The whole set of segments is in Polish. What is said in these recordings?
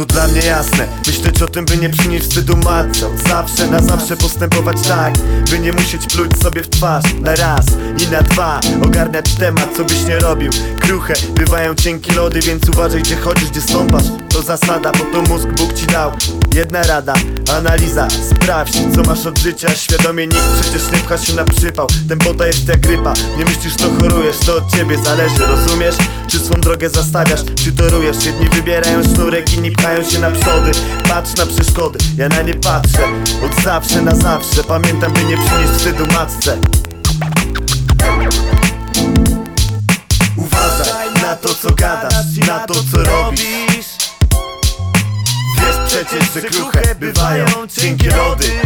To dla mnie jasne. Myśleć o tym, by nie przynieść wstydu matce. Zawsze na zawsze postępować tak By nie musieć pluć sobie w twarz. Na raz i na dwa Ogarniać temat, co byś nie robił. Kruche, bywają cienkie lody Więc uważaj gdzie chodzisz, gdzie stąpasz. To zasada, bo to mózg Bóg ci dał. Jedna rada, analiza Sprawdź, co masz od życia. Świadomie nikt przecież nie pcha się na przypał. Tempota jest jak grypa. Nie myślisz, to chorujesz, to od ciebie zależy. Rozumiesz? Czy swą drogę zastawiasz, czy torujesz Jedni wybierają sznurek, inni pchają się na przody. Patrz na przeszkody, ja na nie patrzę. Od zawsze na zawsze Pamiętam, by nie przynieść wstydu matce. Uważaj na to, co gadasz Na to, co robisz. Wiesz przecież, że kruche bywają cienkie lody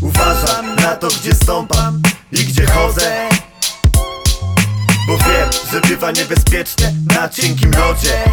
Uważam na to, gdzie stąpam i gdzie chodzę. Bo wiem, że bywa niebezpiecznie na cienkim lodzie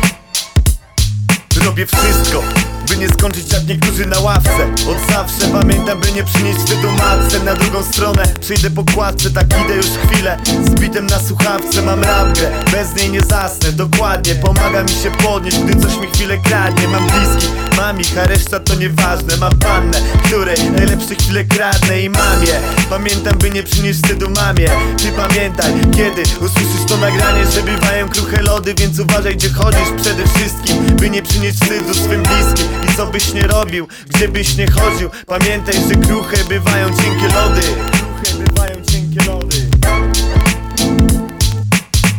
Robię wszystko, by nie skończyć jak niektórzy na ławce. Od zawsze pamiętam, by nie przynieść wstydu matce. Na drugą stronę przyjdę po kładce, tak idę już chwilę. Z bitem na słuchawce mam rapkę, bez niej nie zasnę. Dokładnie, pomaga mi się podnieść, gdy coś mi chwilę kradnie. Mam bliski, mam ich, a reszta to nieważne. Mam pannę, której najlepsze chwile kradnę i mam je. Pamiętam, by nie przynieść wstydu mamie. Ty pamiętaj, kiedy usłyszysz to nagranie, że bywają kruche lody Więc uważaj, gdzie chodzisz przede wszystkim. By nie przynieść wstydu swym bliskim I co byś nie robił, gdzie byś nie chodził? Pamiętaj, że kruche bywają cienkie lody. Kruche bywają cienkie lody.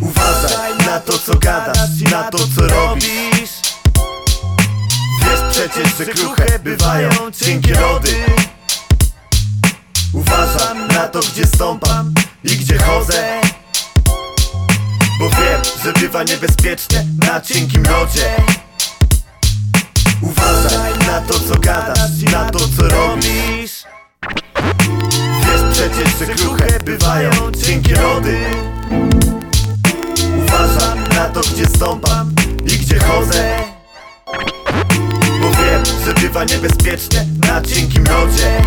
Uważaj na to, co gadasz, na to, co robisz. Wiesz przecież, że kruche bywają cienkie lody. Uważam na to, gdzie stąpam i gdzie chodzę. Bo wiem, że bywa niebezpiecznie na cienkim lodzie Uważaj na to, co gadasz, na to, co robisz. Wiesz przecież, że kruche bywają cienkie lody Uważam na to, gdzie stąpam i gdzie chodzę. Bo wiem, że bywa niebezpiecznie na cienkim lodzie